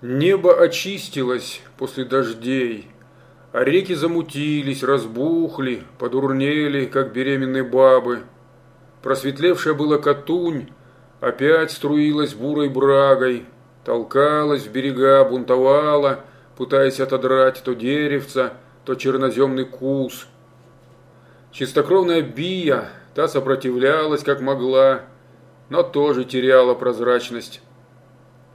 Небо очистилось после дождей, а реки замутились, разбухли, подурнели, как беременные бабы. Просветлевшая была Катунь опять струилась бурой брагой, толкалась в берега, бунтовала, пытаясь отодрать то деревца, то черноземный кус. Чистокровная Бия, та сопротивлялась как могла, но тоже теряла прозрачность.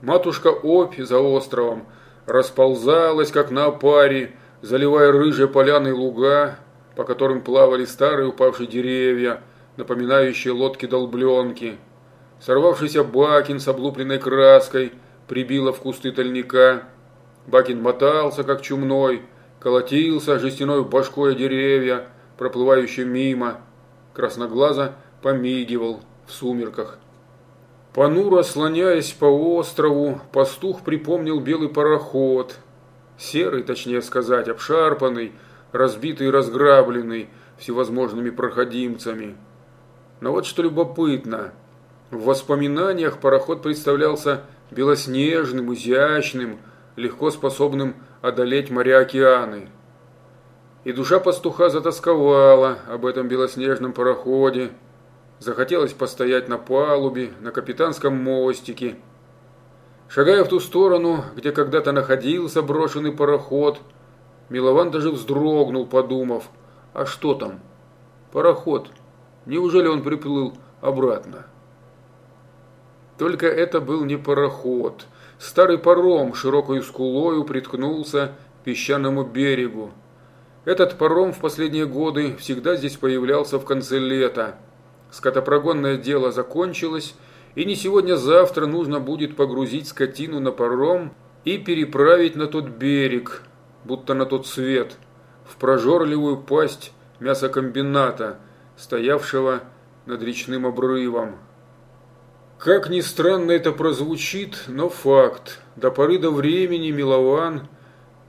Матушка Опь за островом расползалась, как на паре, заливая рыжие поляны луга, по которым плавали старые упавшие деревья, напоминающие лодки-долбленки. Сорвавшийся Бакин с облупленной краской прибило в кусты тальника. Бакин мотался, как чумной, колотился жестяной башкой деревья, проплывающие мимо. Красноглазо помигивал в сумерках. Понуро слоняясь по острову, пастух припомнил белый пароход. Серый, точнее сказать, обшарпанный, разбитый и разграбленный всевозможными проходимцами. Но вот что любопытно. В воспоминаниях пароход представлялся белоснежным, изящным, легко способным одолеть моря-океаны. И душа пастуха затасковала об этом белоснежном пароходе, Захотелось постоять на палубе, на капитанском мостике. Шагая в ту сторону, где когда-то находился брошенный пароход, Милован даже вздрогнул, подумав, а что там? Пароход. Неужели он приплыл обратно? Только это был не пароход. Старый паром широкой скулою приткнулся к песчаному берегу. Этот паром в последние годы всегда здесь появлялся в конце лета. Скотопрогонное дело закончилось, и не сегодня-завтра нужно будет погрузить скотину на паром и переправить на тот берег, будто на тот свет, в прожорливую пасть мясокомбината, стоявшего над речным обрывом. Как ни странно это прозвучит, но факт. До поры до времени Милован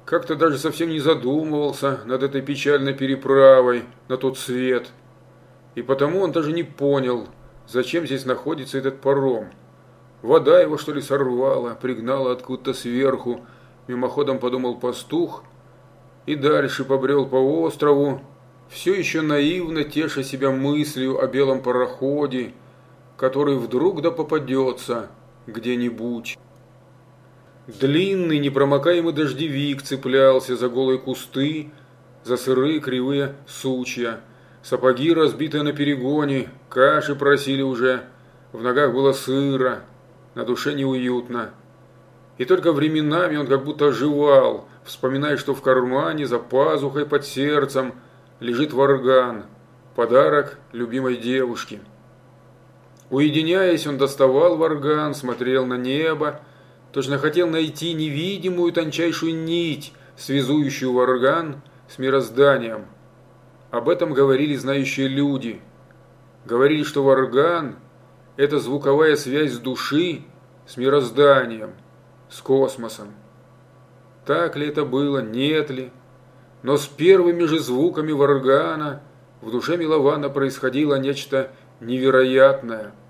как-то даже совсем не задумывался над этой печальной переправой на тот свет – и потому он даже не понял, зачем здесь находится этот паром. Вода его, что ли, сорвала, пригнала откуда-то сверху, мимоходом подумал пастух, и дальше побрел по острову, все еще наивно теша себя мыслью о белом пароходе, который вдруг да попадется где-нибудь. Длинный непромокаемый дождевик цеплялся за голые кусты, за сырые кривые сучья – Сапоги разбитые на перегоне, каши просили уже, в ногах было сыро, на душе неуютно. И только временами он как будто оживал, вспоминая, что в кармане, за пазухой под сердцем лежит варган, подарок любимой девушке. Уединяясь, он доставал варган, смотрел на небо, точно хотел найти невидимую тончайшую нить, связующую варган с мирозданием – об этом говорили знающие люди. Говорили, что варган – это звуковая связь с души с мирозданием, с космосом. Так ли это было, нет ли? Но с первыми же звуками варгана в душе Милована происходило нечто невероятное –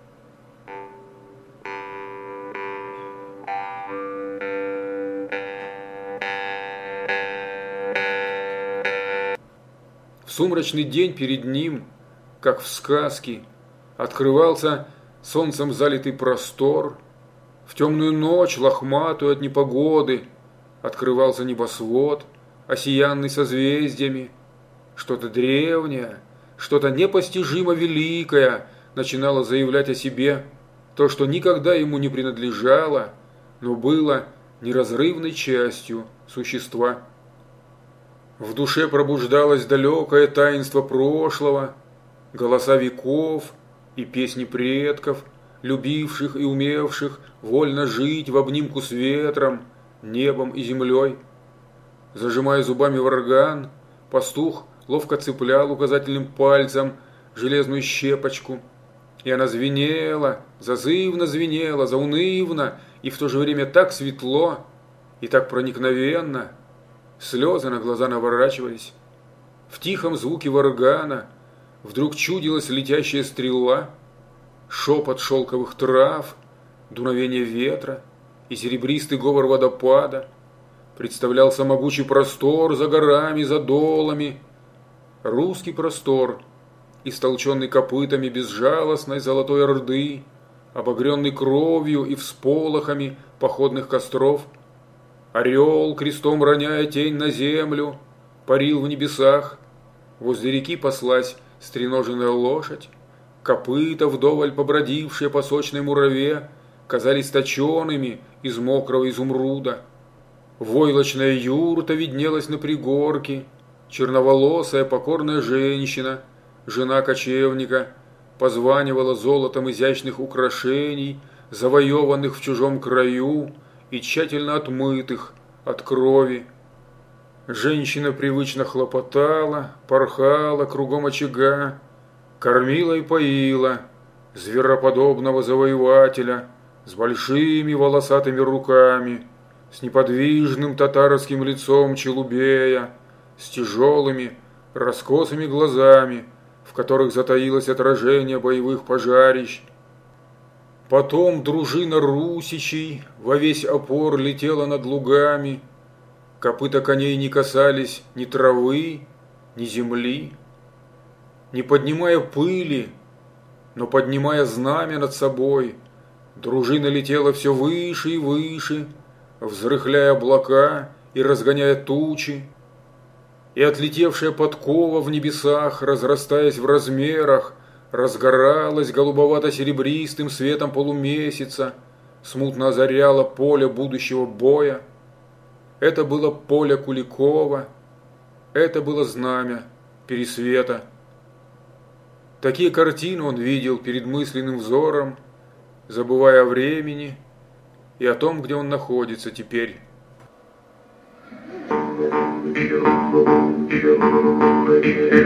сумрачный день перед ним, как в сказке, открывался солнцем залитый простор, в темную ночь, лохматую от непогоды, открывался небосвод, осиянный созвездиями. Что-то древнее, что-то непостижимо великое начинало заявлять о себе, то, что никогда ему не принадлежало, но было неразрывной частью существа. В душе пробуждалось далекое таинство прошлого, голоса веков и песни предков, любивших и умевших вольно жить в обнимку с ветром, небом и землей. Зажимая зубами варган, пастух ловко цеплял указательным пальцем железную щепочку, и она звенела, зазывно звенела, заунывно, и в то же время так светло и так проникновенно – Слезы на глаза наворачивались. В тихом звуке варгана вдруг чудилась летящая стрела, шепот шелковых трав, дуновение ветра, и серебристый говор водопада. Представлялся могучий простор за горами, за долами. Русский простор, истолченный копытами безжалостной золотой орды, обогренный кровью и всполохами походных костров. Орел, крестом роняя тень на землю, парил в небесах. Возле реки послась стреноженная лошадь. Копыта, вдоволь побродившие по сочной мураве, казались точеными из мокрого изумруда. Войлочная юрта виднелась на пригорке, черноволосая покорная женщина, жена кочевника, позванивала золотом изящных украшений, завоеванных в чужом краю и тщательно отмытых от крови. Женщина привычно хлопотала, порхала кругом очага, кормила и поила звероподобного завоевателя с большими волосатыми руками, с неподвижным татарским лицом челубея, с тяжелыми, раскосыми глазами, в которых затаилось отражение боевых пожарищ. Потом дружина русичей во весь опор летела над лугами, копыта коней не касались ни травы, ни земли. Не поднимая пыли, но поднимая знамя над собой, дружина летела все выше и выше, взрыхляя облака и разгоняя тучи, и отлетевшая подкова в небесах, разрастаясь в размерах, разгоралась голубовато-серебристым светом полумесяца, смутно озаряла поле будущего боя. Это было поле Куликова, это было знамя Пересвета. Такие картины он видел перед мысленным взором, забывая о времени и о том, где он находится теперь. Thank